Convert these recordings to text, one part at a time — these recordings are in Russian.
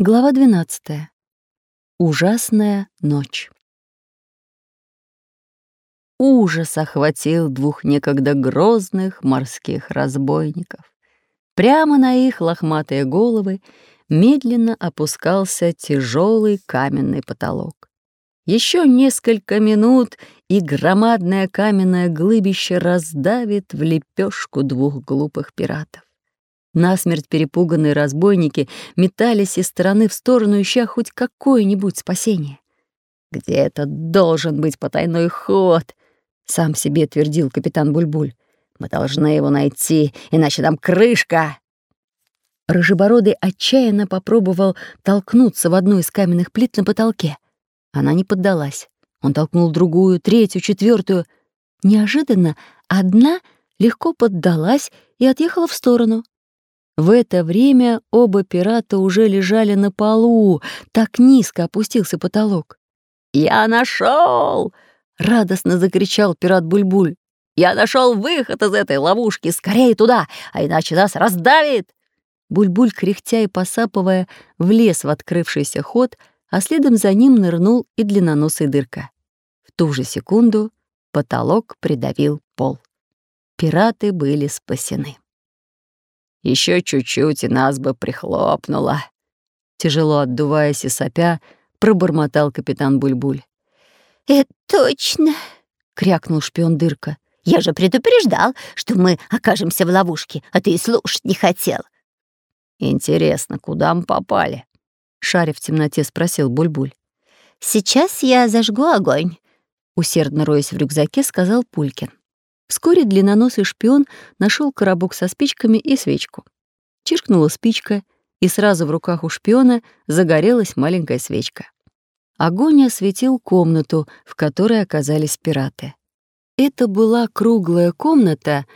Глава 12. Ужасная ночь. Ужас охватил двух некогда грозных морских разбойников. Прямо на их лохматые головы медленно опускался тяжелый каменный потолок. Еще несколько минут, и громадное каменное глыбище раздавит в лепешку двух глупых пиратов. Насмерть перепуганные разбойники метались из стороны в сторону, ища хоть какое-нибудь спасение. «Где-то должен быть потайной ход», — сам себе твердил капитан Бульбуль. «Мы должны его найти, иначе там крышка!» Рыжебородый отчаянно попробовал толкнуться в одну из каменных плит на потолке. Она не поддалась. Он толкнул другую, третью, четвертую. Неожиданно одна легко поддалась и отъехала в сторону. В это время оба пирата уже лежали на полу, так низко опустился потолок. «Я нашел! радостно закричал пират Бульбуль. «Я нашел выход из этой ловушки! Скорее туда, а иначе нас раздавит!» Бульбуль, кряхтя и посапывая, влез в открывшийся ход, а следом за ним нырнул и длинноносый дырка. В ту же секунду потолок придавил пол. Пираты были спасены. Еще чуть-чуть, и нас бы прихлопнуло. Тяжело отдуваясь и сопя, пробормотал капитан Бульбуль. «Это точно!» — крякнул шпион Дырка. «Я же предупреждал, что мы окажемся в ловушке, а ты и слушать не хотел». «Интересно, куда мы попали?» — шаря в темноте спросил Бульбуль. «Сейчас я зажгу огонь», — усердно роясь в рюкзаке, сказал Пулькин. Вскоре длинноносый шпион нашел коробок со спичками и свечку. Чиркнула спичка, и сразу в руках у шпиона загорелась маленькая свечка. Огонь осветил комнату, в которой оказались пираты. Это была круглая комната,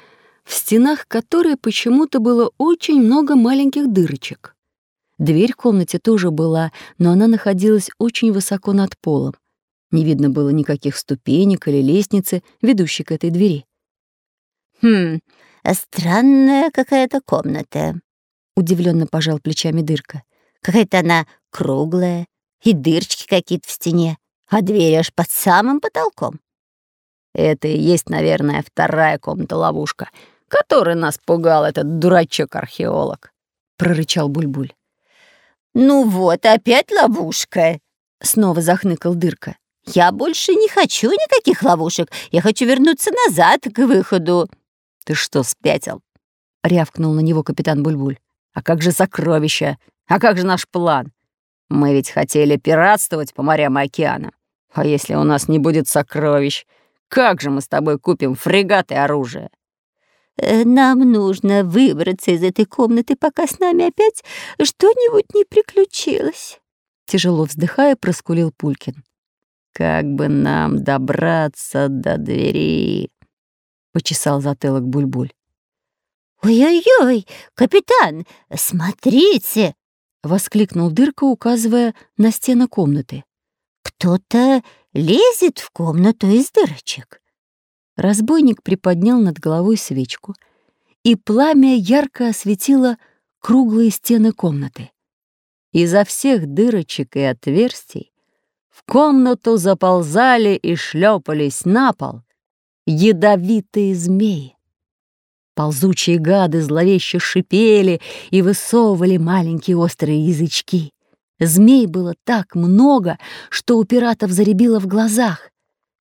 в стенах которой почему-то было очень много маленьких дырочек. Дверь в комнате тоже была, но она находилась очень высоко над полом. Не видно было никаких ступенек или лестницы, ведущей к этой двери. «Хм, странная какая-то комната», — удивленно пожал плечами дырка. «Какая-то она круглая, и дырочки какие-то в стене, а дверь аж под самым потолком». «Это и есть, наверное, вторая комната-ловушка, которой нас пугал этот дурачок-археолог», — прорычал Бульбуль. «Ну вот, опять ловушка!» — снова захныкал дырка. «Я больше не хочу никаких ловушек. Я хочу вернуться назад к выходу». «Ты что, спятил?» — рявкнул на него капитан Бульбуль. «А как же сокровища? А как же наш план? Мы ведь хотели пиратствовать по морям и океанам. А если у нас не будет сокровищ, как же мы с тобой купим фрегат и оружие?» э, «Нам нужно выбраться из этой комнаты, пока с нами опять что-нибудь не приключилось», — тяжело вздыхая, проскулил Пулькин. «Как бы нам добраться до двери?» — почесал затылок Бульбуль. «Ой-ой-ой, капитан, смотрите!» — воскликнул Дырка, указывая на стены комнаты. «Кто-то лезет в комнату из дырочек». Разбойник приподнял над головой свечку, и пламя ярко осветило круглые стены комнаты. Изо всех дырочек и отверстий в комнату заползали и шлепались на пол ядовитые змеи. Ползучие гады зловеще шипели и высовывали маленькие острые язычки. Змей было так много, что у пиратов заребило в глазах.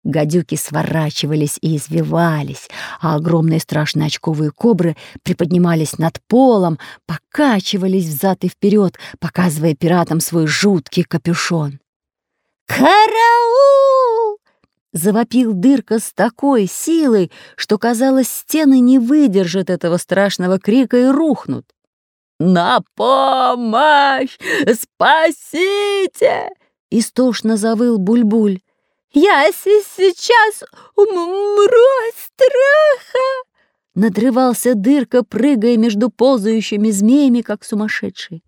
Гадюки сворачивались и извивались, а огромные страшные очковые кобры приподнимались над полом, покачивались взад и вперед, показывая пиратам свой жуткий капюшон. «Караул!» Завопил дырка с такой силой, что, казалось, стены не выдержат этого страшного крика и рухнут. «На помощь! Спасите!» — истошно завыл Бульбуль. «Я сейчас умру от страха!» Надрывался дырка, прыгая между ползающими змеями, как сумасшедший.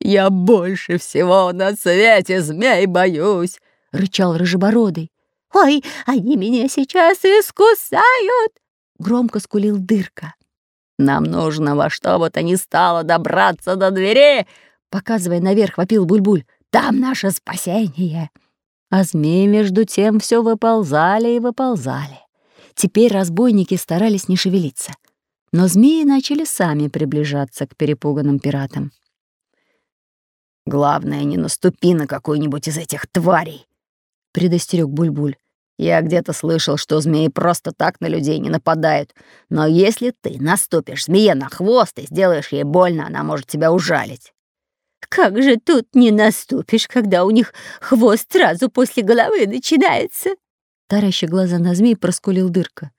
«Я больше всего на свете змей боюсь!» — рычал Рыжебородый. «Ой, они меня сейчас искусают!» — громко скулил дырка. «Нам нужно во что бы то ни стало добраться до двери, Показывая наверх, вопил Бульбуль. «Там наше спасение!» А змеи между тем все выползали и выползали. Теперь разбойники старались не шевелиться. Но змеи начали сами приближаться к перепуганным пиратам. «Главное, не наступи на какую-нибудь из этих тварей», — предостерег Бульбуль. «Я где-то слышал, что змеи просто так на людей не нападают. Но если ты наступишь змее на хвост и сделаешь ей больно, она может тебя ужалить». «Как же тут не наступишь, когда у них хвост сразу после головы начинается?» Тараща глаза на змей проскулил дырка.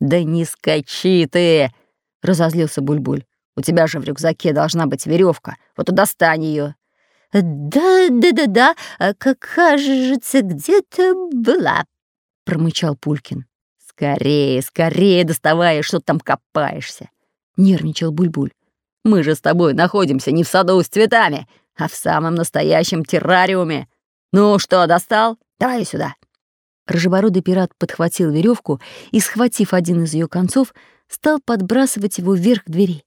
«Да не скачи ты!» — разозлился Бульбуль. «У тебя же в рюкзаке должна быть веревка. Вот и достань ее. «Да, да-да-да, а, как кажется, где-то была», — промычал Пулькин. «Скорее, скорее доставай, что там копаешься», — нервничал Бульбуль. «Мы же с тобой находимся не в саду с цветами, а в самом настоящем террариуме. Ну что, достал? Давай сюда». Рыжебородый пират подхватил веревку и, схватив один из ее концов, стал подбрасывать его вверх двери.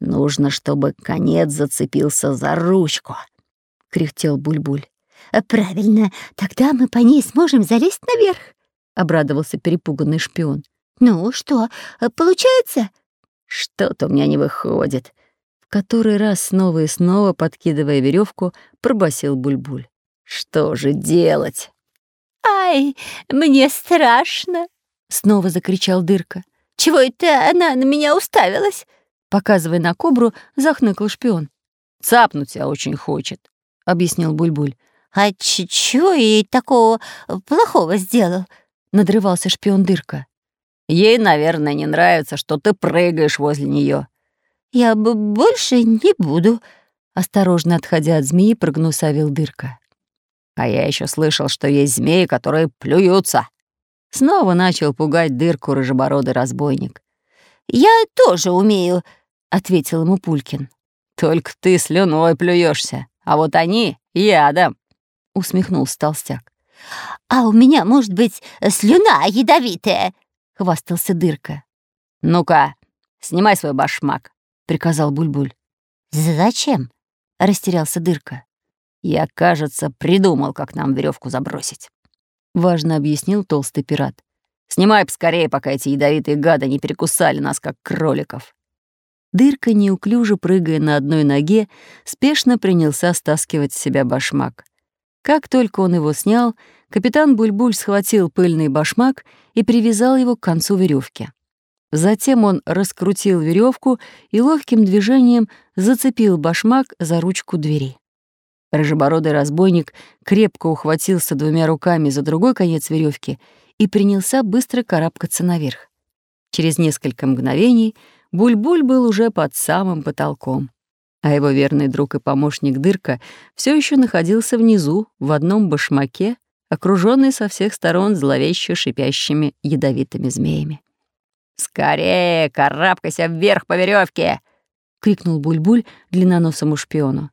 «Нужно, чтобы конец зацепился за ручку», — кряхтел Бульбуль. -буль. «Правильно, тогда мы по ней сможем залезть наверх», — обрадовался перепуганный шпион. «Ну что, получается?» «Что-то у меня не выходит», — в который раз снова и снова, подкидывая веревку, пробасил Бульбуль. -буль. «Что же делать?» «Ай, мне страшно!» — снова закричал Дырка. «Чего это она на меня уставилась?» Показывая на кобру, захныкал шпион. «Цапнуть тебя очень хочет», — объяснил Бульбуль. «А чего ей такого плохого сделал?» — надрывался шпион Дырка. «Ей, наверное, не нравится, что ты прыгаешь возле нее. «Я бы больше не буду», — осторожно отходя от змеи, прогнусавил Дырка. «А я еще слышал, что есть змеи, которые плюются». Снова начал пугать дырку рыжебородый разбойник. «Я тоже умею», ответил ему Пулькин. «Только ты слюной плюешься, а вот они — ядом», — усмехнулся толстяк. «А у меня, может быть, слюна ядовитая», — хвастался Дырка. «Ну-ка, снимай свой башмак», — приказал Бульбуль. -буль. «Зачем?» — растерялся Дырка. «Я, кажется, придумал, как нам веревку забросить», — важно объяснил толстый пират. «Снимай поскорее, пока эти ядовитые гады не перекусали нас, как кроликов». Дырка, неуклюже прыгая на одной ноге, спешно принялся стаскивать с себя башмак. Как только он его снял, капитан Бульбуль схватил пыльный башмак и привязал его к концу веревки. Затем он раскрутил веревку и ловким движением зацепил башмак за ручку двери. Рыжебородый разбойник крепко ухватился двумя руками за другой конец веревки и принялся быстро карабкаться наверх. Через несколько мгновений Буль-Буль был уже под самым потолком, а его верный друг и помощник Дырка все еще находился внизу, в одном башмаке, окруженный со всех сторон зловеще шипящими ядовитыми змеями. «Скорее, карабкайся вверх по веревке! крикнул Буль-Буль длинноносому шпиону.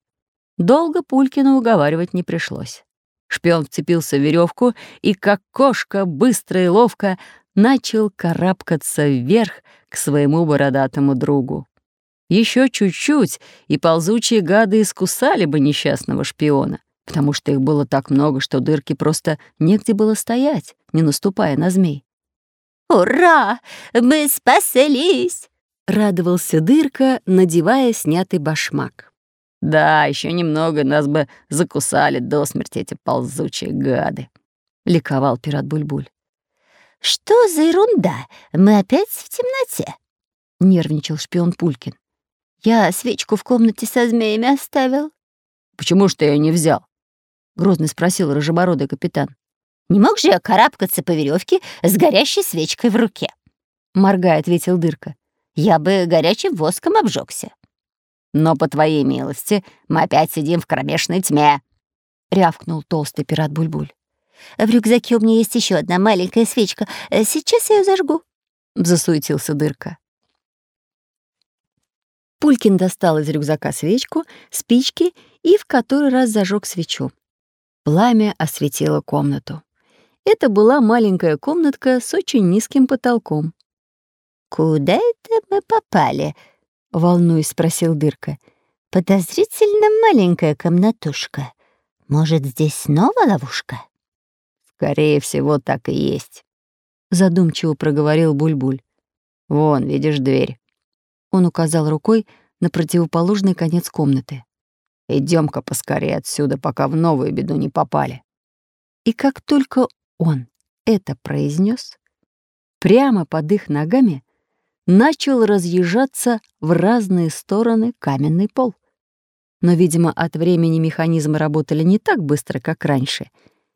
Долго Пулькину уговаривать не пришлось. Шпион вцепился в веревку и, как кошка, быстро и ловко начал карабкаться вверх к своему бородатому другу. Еще чуть-чуть, и ползучие гады искусали бы несчастного шпиона, потому что их было так много, что дырки просто негде было стоять, не наступая на змей. «Ура! Мы спаслись!» — радовался дырка, надевая снятый башмак. «Да, еще немного нас бы закусали до смерти эти ползучие гады», — ликовал пират Бульбуль. «Что за ерунда? Мы опять в темноте?» — нервничал шпион Пулькин. «Я свечку в комнате со змеями оставил». «Почему ж ты ее не взял?» — грозно спросил рыжебородый капитан. «Не мог же я карабкаться по веревке с горящей свечкой в руке?» Моргая, ответил Дырка. «Я бы горячим воском обжегся. «Но, по твоей милости, мы опять сидим в кромешной тьме», — рявкнул толстый пират Бульбуль. -буль. В рюкзаке у меня есть еще одна маленькая свечка. Сейчас я ее зажгу», — засуетился Дырка. Пулькин достал из рюкзака свечку, спички и в который раз зажег свечу. Пламя осветило комнату. Это была маленькая комнатка с очень низким потолком. «Куда это мы попали?» — волнуясь, спросил Дырка. подозрительно маленькая комнатушка. Может, здесь снова ловушка?» «Скорее всего, так и есть», — задумчиво проговорил Бульбуль. -буль. «Вон, видишь дверь». Он указал рукой на противоположный конец комнаты. Идем-ка поскорее отсюда, пока в новую беду не попали». И как только он это произнес, прямо под их ногами начал разъезжаться в разные стороны каменный пол. Но, видимо, от времени механизмы работали не так быстро, как раньше.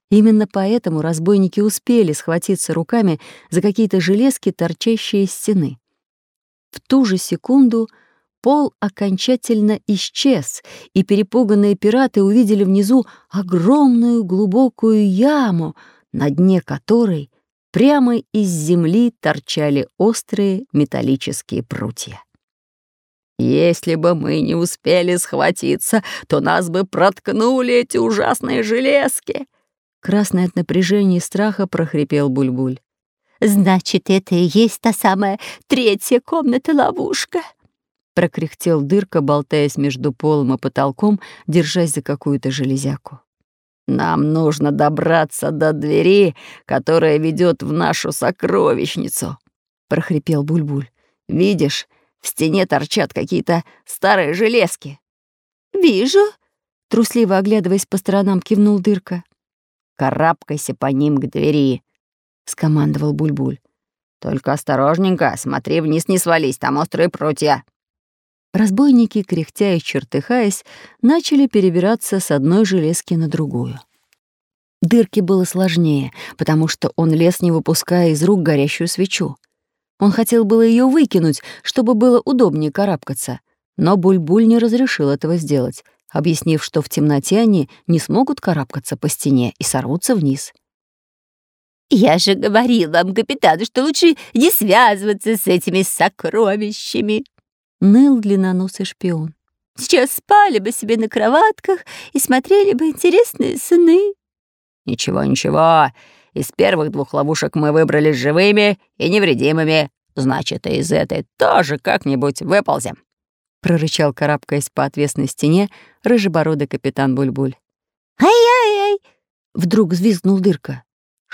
Именно поэтому разбойники успели схватиться руками за какие-то железки, торчащие из стены. В ту же секунду пол окончательно исчез, и перепуганные пираты увидели внизу огромную глубокую яму, на дне которой прямо из земли торчали острые металлические прутья. Если бы мы не успели схватиться, то нас бы проткнули эти ужасные железки. Красный от напряжения и страха прохрипел Бульбуль. «Значит, это и есть та самая третья комната-ловушка?» Прокряхтел дырка, болтаясь между полом и потолком, держась за какую-то железяку. «Нам нужно добраться до двери, которая ведет в нашу сокровищницу», — прохрипел Бульбуль. «Видишь, в стене торчат какие-то старые железки». «Вижу», — трусливо оглядываясь по сторонам, кивнул дырка. «Карабкайся по ним к двери», — скомандовал Бульбуль. «Только осторожненько, смотри вниз не свались, там острые прутья». Разбойники, кряхтя и чертыхаясь, начали перебираться с одной железки на другую. Дырке было сложнее, потому что он лез, не выпуская из рук горящую свечу. Он хотел было ее выкинуть, чтобы было удобнее карабкаться, но Бульбуль не разрешил этого сделать, объяснив, что в темноте они не смогут карабкаться по стене и сорвутся вниз. «Я же говорил вам, капитан, что лучше не связываться с этими сокровищами», ныл длинноносый шпион. «Сейчас спали бы себе на кроватках и смотрели бы интересные сны». «Ничего, ничего. Из первых двух ловушек мы выбрались живыми и невредимыми. Значит, и из этой тоже как-нибудь выползем», — прорычал, карабкаясь по отвесной стене, рыжебородый капитан Бульбуль. «Ай-ай-ай!» — вдруг взвизгнул дырка.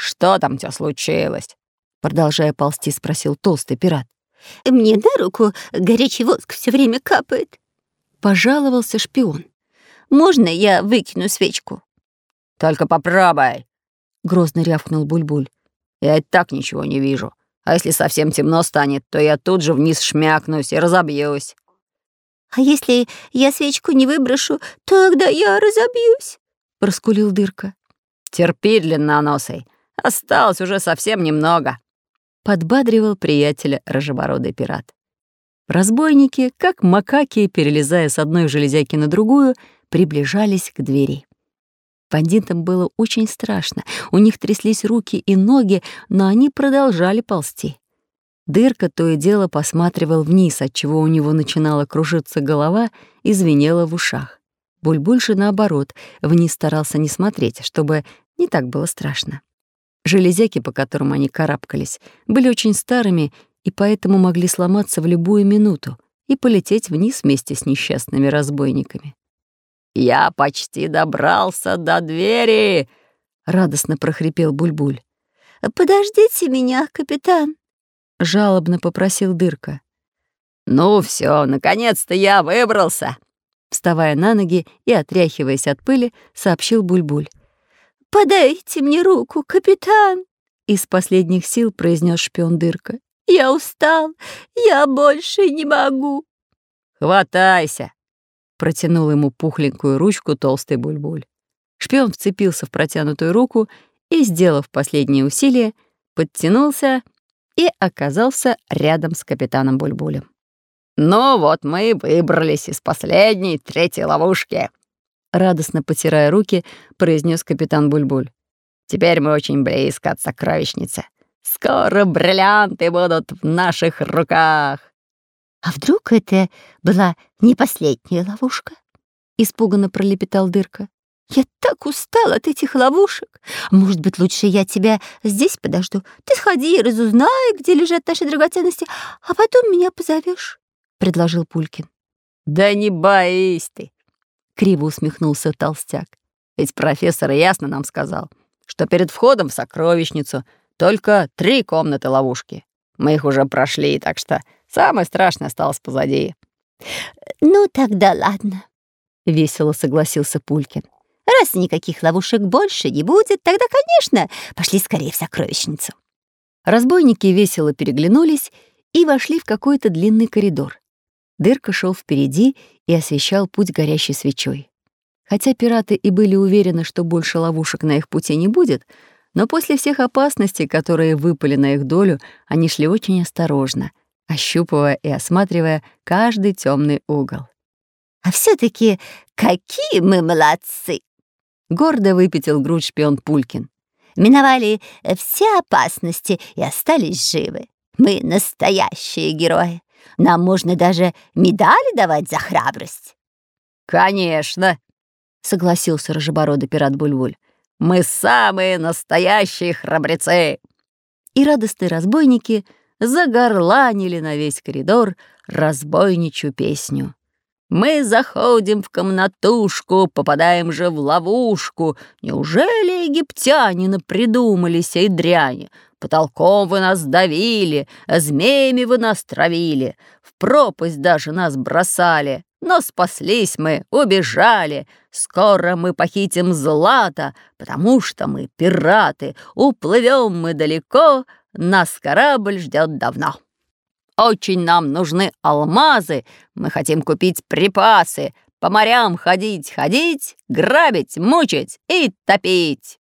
«Что там у тебя случилось?» Продолжая ползти, спросил толстый пират. Мне на руку горячий воск все время капает. Пожаловался шпион. Можно я выкину свечку? Только попробуй. Грозно рявкнул Бульбуль. Я и так ничего не вижу. А если совсем темно станет, то я тут же вниз шмякнусь и разобьюсь. А если я свечку не выброшу, тогда я разобьюсь, проскулил дырка. Терпи, длинноносый. Осталось уже совсем немного подбадривал приятеля рыжебородый пират. Разбойники, как макаки, перелезая с одной железяки на другую, приближались к двери. Бандитам было очень страшно, у них тряслись руки и ноги, но они продолжали ползти. Дырка то и дело посматривал вниз, отчего у него начинала кружиться голова и звенела в ушах. Буль-больше наоборот, вниз старался не смотреть, чтобы не так было страшно. Железяки, по которым они карабкались, были очень старыми и поэтому могли сломаться в любую минуту и полететь вниз вместе с несчастными разбойниками. «Я почти добрался до двери!» — радостно прохрипел Бульбуль. «Подождите меня, капитан!» — жалобно попросил Дырка. «Ну все, наконец-то я выбрался!» Вставая на ноги и отряхиваясь от пыли, сообщил Бульбуль. «Подайте мне руку, капитан!» Из последних сил произнес шпион Дырка. «Я устал, я больше не могу!» «Хватайся!» Протянул ему пухленькую ручку толстый бульбуль. Шпион вцепился в протянутую руку и, сделав последнее усилие, подтянулся и оказался рядом с капитаном Бульбулем. «Ну вот мы и выбрались из последней, третьей ловушки», радостно потирая руки, произнес капитан Бульбуль. Теперь мы очень близко от сокровищницы. Скоро бриллианты будут в наших руках. А вдруг это была не последняя ловушка? Испуганно пролепетал дырка. Я так устал от этих ловушек. Может быть, лучше я тебя здесь подожду. Ты сходи и разузнай, где лежат наши драгоценности, а потом меня позовешь, предложил Пулькин. «Да не боись ты!» — криво усмехнулся толстяк. «Ведь профессор ясно нам сказал, что перед входом в сокровищницу только три комнаты ловушки. Мы их уже прошли, так что самое страшное осталось позади». «Ну, тогда ладно», — весело согласился Пулькин. «Раз никаких ловушек больше не будет, тогда, конечно, пошли скорее в сокровищницу». Разбойники весело переглянулись и вошли в какой-то длинный коридор. Дырка шел впереди и освещал путь горящей свечой. Хотя пираты и были уверены, что больше ловушек на их пути не будет, но после всех опасностей, которые выпали на их долю, они шли очень осторожно, ощупывая и осматривая каждый темный угол. «А все таки какие мы молодцы!» — гордо выпятил грудь шпион Пулькин. «Миновали все опасности и остались живы. Мы настоящие герои. Нам можно даже медали давать за храбрость». «Конечно», — согласился рыжебородый пират Бульвуль. «Мы самые настоящие храбрецы!» И радостные разбойники загорланили на весь коридор разбойничью песню. Мы заходим в комнатушку, попадаем же в ловушку. Неужели египтяне придумали сей дряни? Потолком вы нас давили, змеями вы нас травили, в пропасть даже нас бросали. Но спаслись мы, убежали. Скоро мы похитим злато, потому что мы пираты. Уплывем мы далеко, нас корабль ждет давно. Очень нам нужны алмазы, мы хотим купить припасы, по морям ходить, ходить, грабить, мучить и топить.